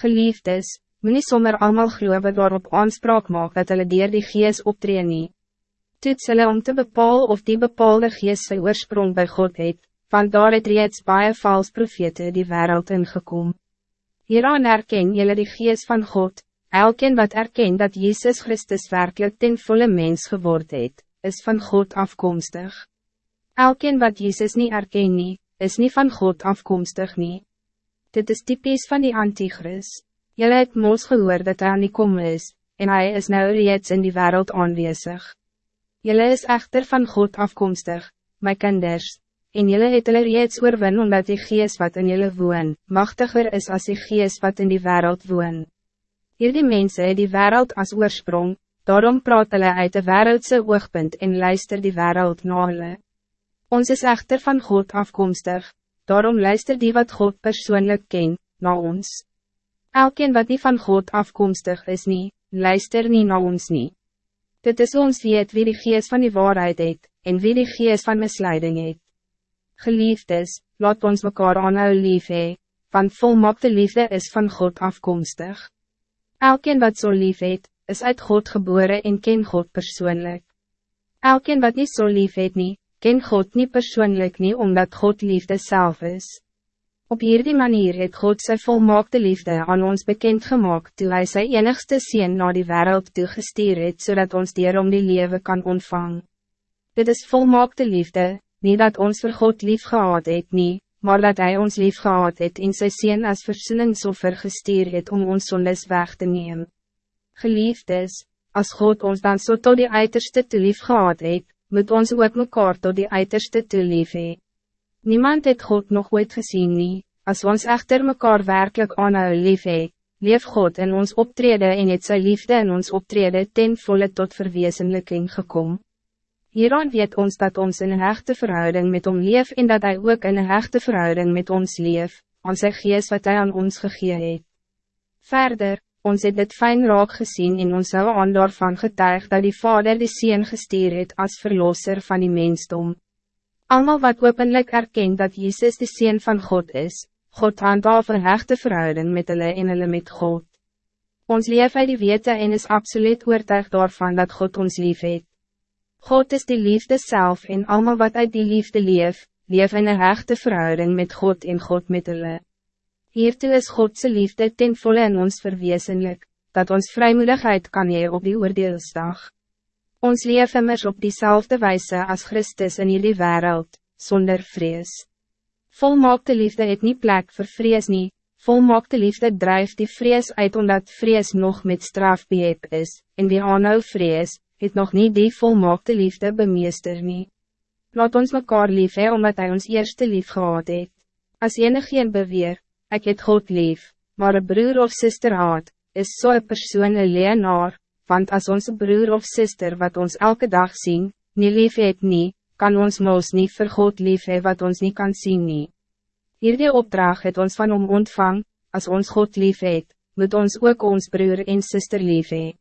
Geliefdes, moet nie sommer allemaal geloven waarop aanspraak maak dat hulle dier die gees optree nie. Toets hulle om te bepaal of die bepaalde gees sy oorsprong bij God het, want daar het reeds baie vals profete die wereld ingekom. Hieraan erken jullie die gees van God, elkeen wat erken dat Jezus Christus werkelijk ten volle mens geword het, is van God afkomstig. Elkeen wat Jezus niet erken nie, is niet van God afkomstig nie. Dit is typisch van die antichrist. Jullie het moos gehoor dat hij aan die kom is, en hij is nou reeds in die wereld aanwezig. Jullie is echter van God afkomstig, my kinders, en jullie het hulle reeds oorwin omdat die geest wat in jullie woon, machtiger is als die geest wat in die wereld woon. Hierdie mense het die wereld als oorsprong, daarom praat hulle uit de wereldse oogpunt en luister die wereld na hulle. Ons is echter van God afkomstig, Daarom luister die wat God persoonlijk ken, na ons. Elkeen wat niet van God afkomstig is niet, luister niet naar ons niet. Dit is ons weet wie die geest van die waarheid het, en wie die geest van misleiding het. Geliefdes, laat ons mekaar aanhou lief hee, want volmaakte liefde is van God afkomstig. Elkeen wat zo so lief het, is uit God geboren en ken God persoonlijk. Elkeen wat niet zo so lief het nie, ken God niet persoonlijk niet omdat God liefde zelf is. Op hierdie manier het God sy volmaakte liefde aan ons bekend gemaakt toe hy sy enigste sien na die wereld toegestuur het zodat ons om die leven kan ontvangen. Dit is volmaakte liefde, niet dat ons voor God lief gehad het nie, maar dat hij ons lief gehad het in sy sien as versoeningsoffer gestuur het om ons zondes weg te nemen. Geliefdes, als God ons dan zo so tot die uiterste te lief gehad het, moet ons ook mekaar tot die uiterste toe lief hee. Niemand het God nog ooit gezien nie, as ons echter mekaar werkelijk aanhou lief hee, leef God in ons optrede en het sy liefde in ons optrede ten volle tot verwezenlijking gekom. Hieraan weet ons dat ons in een hechte verhouding met hom leef en dat hij ook in een hechte verhouding met ons leef, aan sy gees wat hij aan ons gegee het. Verder, ons het dit fijn raak gezien en ons hou aan daarvan getuig dat die Vader die Seen gestuur het as verlosser van die mensdom. Almal wat openlijk erkent dat Jezus de Seen van God is, God handhaaf een hechte verhouding met hulle en hulle met God. Ons leef uit die wete en is absoluut oortuig daarvan dat God ons lief het. God is die liefde zelf en almal wat uit die liefde leef, leef in een hechte verhouding met God en God met hulle. Hiertoe is Godse liefde ten volle in ons verwezenlijk, dat ons vrijmoedigheid kan hee op die oordeelsdag. Ons leef immers op diezelfde wijze als Christus in jullie wereld, zonder vrees. Volmaakte liefde het niet plek voor vrees nie, volmaakte liefde drijft die vrees uit omdat vrees nog met straf beheep is, en die aanhou vrees, het nog niet die volmaakte liefde bemeester nie. Laat ons mekaar lief hee, omdat hij ons eerste lief gehad het. As enigeen beweer, ik het God lief, maar een broer of zuster haat, is zo'n so persoon een leenaar, want als onze broer of zuster wat ons elke dag zien, niet lief het nie, kan ons moos niet vir God lief hee wat ons niet kan zien nie. Hierdie opdracht het ons van om ontvang, als ons God lief het, moet ons ook ons broer en zuster lief hee.